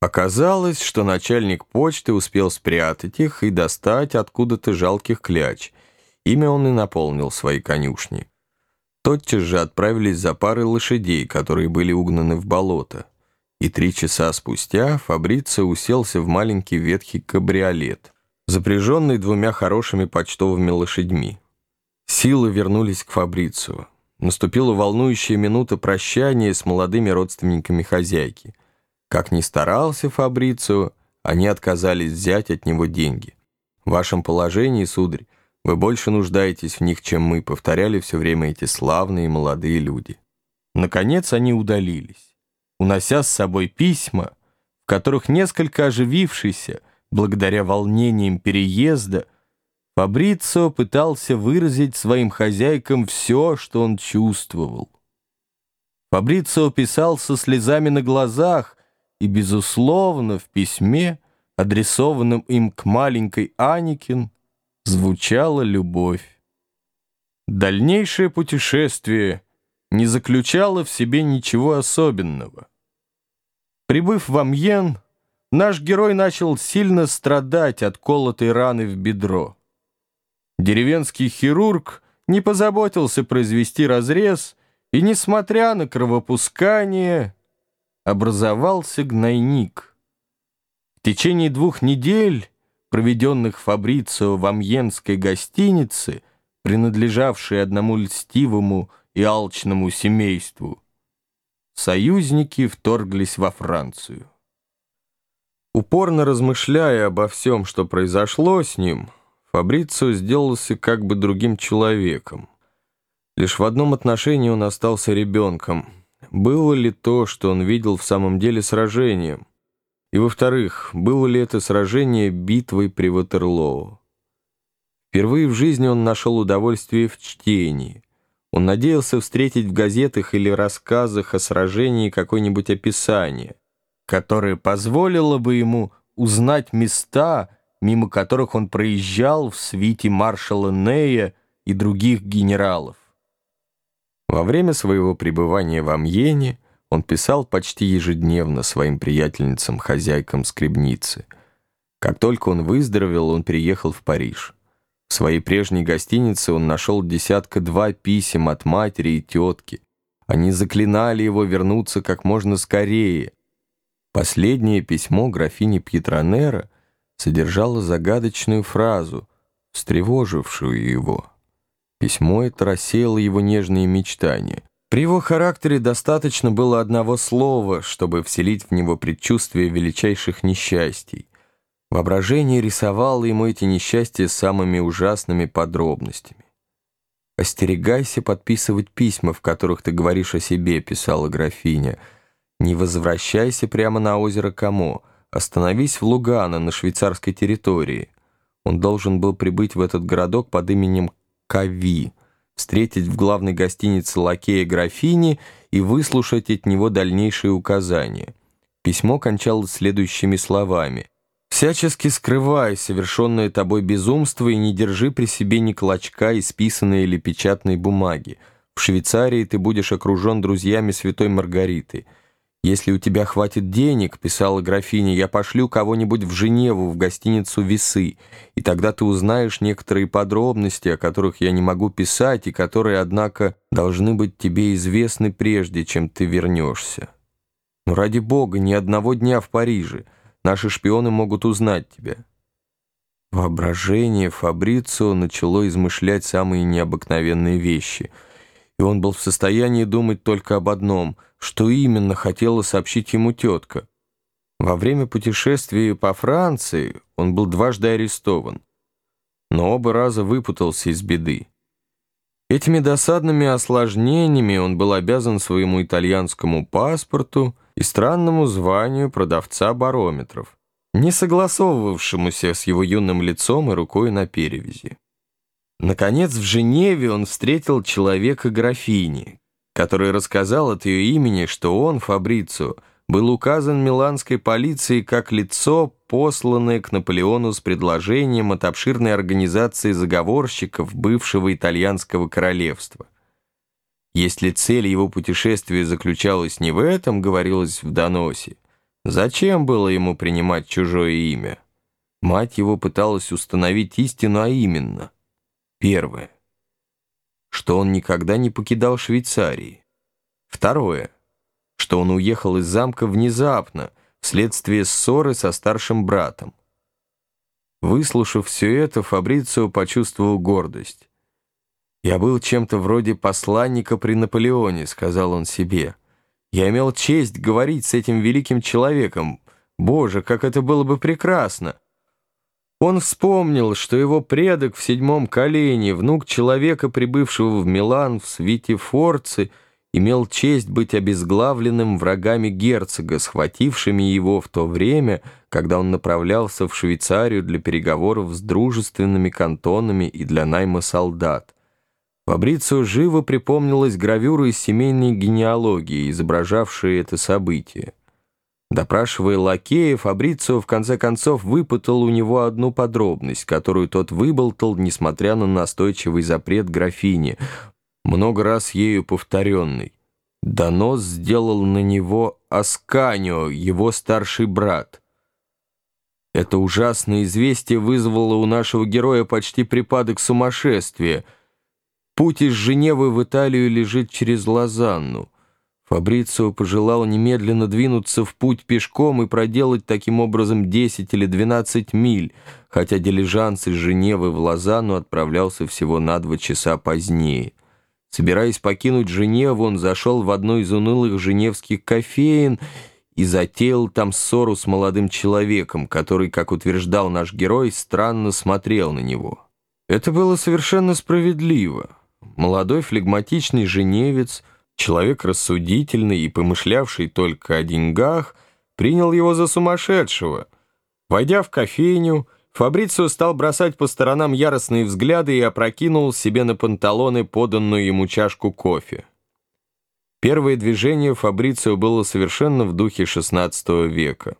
Оказалось, что начальник почты успел спрятать их и достать откуда-то жалких кляч. Ими он и наполнил свои конюшни. Тотчас же отправились за парой лошадей, которые были угнаны в болото. И три часа спустя Фабрицио уселся в маленький ветхий кабриолет, запряженный двумя хорошими почтовыми лошадьми. Силы вернулись к Фабрицио. Наступила волнующая минута прощания с молодыми родственниками хозяйки. Как ни старался Фабрицио, они отказались взять от него деньги. В вашем положении, сударь, вы больше нуждаетесь в них, чем мы, повторяли все время эти славные молодые люди. Наконец они удалились, унося с собой письма, в которых несколько оживившийся, благодаря волнениям переезда, Фабрицио пытался выразить своим хозяйкам все, что он чувствовал. Фабрицио писал со слезами на глазах, и, безусловно, в письме, адресованном им к маленькой Аникин, звучала любовь. Дальнейшее путешествие не заключало в себе ничего особенного. Прибыв в Амьен, наш герой начал сильно страдать от колотой раны в бедро. Деревенский хирург не позаботился произвести разрез, и, несмотря на кровопускание, образовался гнойник. В течение двух недель, проведенных Фабрицио в Амьенской гостинице, принадлежавшей одному льстивому и алчному семейству, союзники вторглись во Францию. Упорно размышляя обо всем, что произошло с ним, Фабрицио сделался как бы другим человеком. Лишь в одном отношении он остался ребенком — было ли то, что он видел в самом деле сражением? И, во-вторых, было ли это сражение битвой при Ватерлоу? Впервые в жизни он нашел удовольствие в чтении. Он надеялся встретить в газетах или рассказах о сражении какое-нибудь описание, которое позволило бы ему узнать места, мимо которых он проезжал в свите маршала Нея и других генералов. Во время своего пребывания в Амьене он писал почти ежедневно своим приятельницам-хозяйкам скребницы. Как только он выздоровел, он приехал в Париж. В своей прежней гостинице он нашел десятка-два писем от матери и тетки. Они заклинали его вернуться как можно скорее. Последнее письмо графини Пьетронера содержало загадочную фразу, встревожившую его. Письмо это рассеяло его нежные мечтания. При его характере достаточно было одного слова, чтобы вселить в него предчувствие величайших несчастий. Воображение рисовало ему эти несчастья самыми ужасными подробностями. «Остерегайся подписывать письма, в которых ты говоришь о себе», — писала графиня. «Не возвращайся прямо на озеро Камо. Остановись в Лугано, на швейцарской территории». Он должен был прибыть в этот городок под именем Кави, встретить в главной гостинице лакея графини и выслушать от него дальнейшие указания. Письмо кончалось следующими словами. «Всячески скрывай совершенное тобой безумство и не держи при себе ни клочка исписанной или печатной бумаги. В Швейцарии ты будешь окружен друзьями святой Маргариты». «Если у тебя хватит денег, — писала графиня, — я пошлю кого-нибудь в Женеву, в гостиницу «Весы», и тогда ты узнаешь некоторые подробности, о которых я не могу писать, и которые, однако, должны быть тебе известны прежде, чем ты вернешься. Но ради бога, ни одного дня в Париже. Наши шпионы могут узнать тебя». Воображение Фабрицио начало измышлять самые необыкновенные вещи — и он был в состоянии думать только об одном, что именно хотела сообщить ему тетка. Во время путешествия по Франции он был дважды арестован, но оба раза выпутался из беды. Этими досадными осложнениями он был обязан своему итальянскому паспорту и странному званию продавца барометров, не согласовывавшемуся с его юным лицом и рукой на перевязи. Наконец, в Женеве он встретил человека графини, который рассказал от ее имени, что он, Фабрицио, был указан миланской полицией как лицо, посланное к Наполеону с предложением от обширной организации заговорщиков бывшего итальянского королевства. Если цель его путешествия заключалась не в этом, говорилось в доносе, Зачем было ему принимать чужое имя? Мать его пыталась установить истину, а именно. Первое. Что он никогда не покидал Швейцарии. Второе. Что он уехал из замка внезапно, вследствие ссоры со старшим братом. Выслушав все это, Фабрицио почувствовал гордость. «Я был чем-то вроде посланника при Наполеоне», — сказал он себе. «Я имел честь говорить с этим великим человеком. Боже, как это было бы прекрасно!» Он вспомнил, что его предок в седьмом колене, внук человека, прибывшего в Милан в свите Форцы, имел честь быть обезглавленным врагами герцога, схватившими его в то время, когда он направлялся в Швейцарию для переговоров с дружественными кантонами и для найма солдат. Фабрицио живо припомнилась гравюра из семейной генеалогии, изображавшая это событие. Допрашивая лакея, Фабрицио в конце концов выпытал у него одну подробность, которую тот выболтал, несмотря на настойчивый запрет графини, много раз ею повторенный. Донос сделал на него Асканио, его старший брат. Это ужасное известие вызвало у нашего героя почти припадок сумасшествия — Путь из Женевы в Италию лежит через Лозанну. Фабрицио пожелал немедленно двинуться в путь пешком и проделать таким образом 10 или 12 миль, хотя дилижанс из Женевы в Лозанну отправлялся всего на два часа позднее. Собираясь покинуть Женеву, он зашел в одну из унылых женевских кофеин и затеял там ссору с молодым человеком, который, как утверждал наш герой, странно смотрел на него. Это было совершенно справедливо. Молодой флегматичный женевец, человек рассудительный и помышлявший только о деньгах, принял его за сумасшедшего. Войдя в кофейню, Фабрицио стал бросать по сторонам яростные взгляды и опрокинул себе на панталоны поданную ему чашку кофе. Первое движение Фабрицио было совершенно в духе XVI века.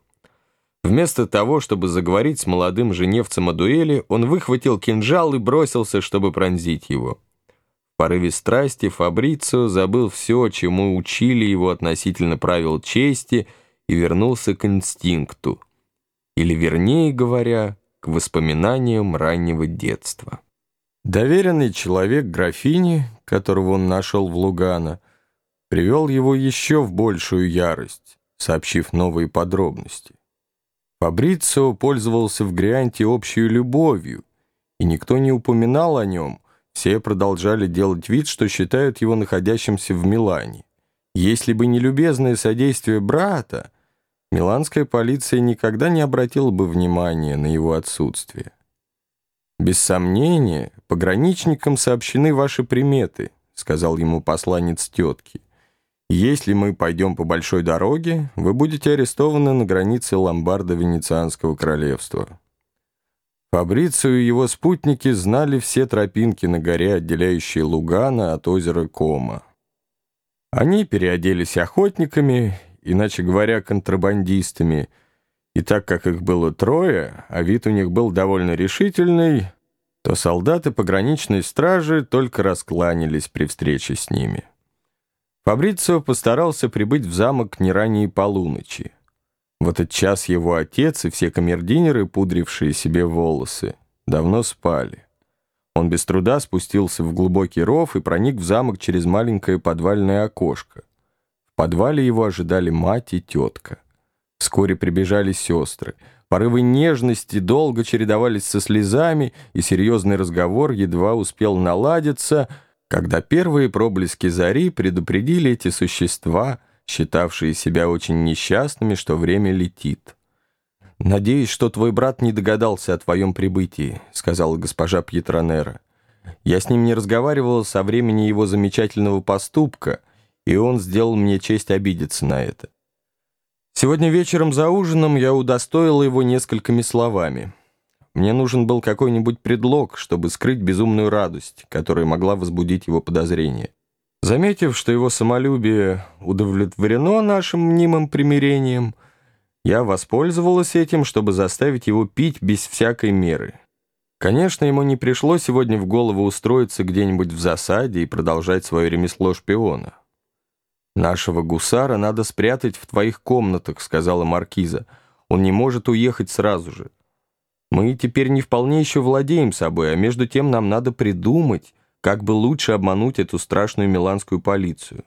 Вместо того, чтобы заговорить с молодым женевцем о дуэли, он выхватил кинжал и бросился, чтобы пронзить его порыве страсти Фабрицио забыл все, чему учили его относительно правил чести, и вернулся к инстинкту, или, вернее говоря, к воспоминаниям раннего детства. Доверенный человек графини, которого он нашел в Лугано, привел его еще в большую ярость, сообщив новые подробности. Фабрицио пользовался в Грианте общей любовью, и никто не упоминал о нем, все продолжали делать вид, что считают его находящимся в Милане. Если бы не любезное содействие брата, миланская полиция никогда не обратила бы внимания на его отсутствие. «Без сомнения, пограничникам сообщены ваши приметы», сказал ему посланец тетки. «Если мы пойдем по большой дороге, вы будете арестованы на границе Ломбарда-Венецианского королевства». Фабрицио и его спутники знали все тропинки на горе, отделяющие Лугана от озера Кома. Они переоделись охотниками, иначе говоря, контрабандистами, и так как их было трое, а вид у них был довольно решительный, то солдаты пограничной стражи только раскланялись при встрече с ними. Фабрицио постарался прибыть в замок не ранее полуночи. В этот час его отец и все камердинеры, пудрившие себе волосы, давно спали. Он без труда спустился в глубокий ров и проник в замок через маленькое подвальное окошко. В подвале его ожидали мать и тетка. Вскоре прибежали сестры. Порывы нежности долго чередовались со слезами, и серьезный разговор едва успел наладиться, когда первые проблески зари предупредили эти существа — считавшие себя очень несчастными, что время летит. «Надеюсь, что твой брат не догадался о твоем прибытии», — сказала госпожа Пьетронера. «Я с ним не разговаривала со времени его замечательного поступка, и он сделал мне честь обидеться на это. Сегодня вечером за ужином я удостоила его несколькими словами. Мне нужен был какой-нибудь предлог, чтобы скрыть безумную радость, которая могла возбудить его подозрения. Заметив, что его самолюбие удовлетворено нашим мнимым примирением, я воспользовалась этим, чтобы заставить его пить без всякой меры. Конечно, ему не пришло сегодня в голову устроиться где-нибудь в засаде и продолжать свое ремесло шпиона. «Нашего гусара надо спрятать в твоих комнатах», — сказала маркиза. «Он не может уехать сразу же. Мы теперь не вполне еще владеем собой, а между тем нам надо придумать, как бы лучше обмануть эту страшную миланскую полицию».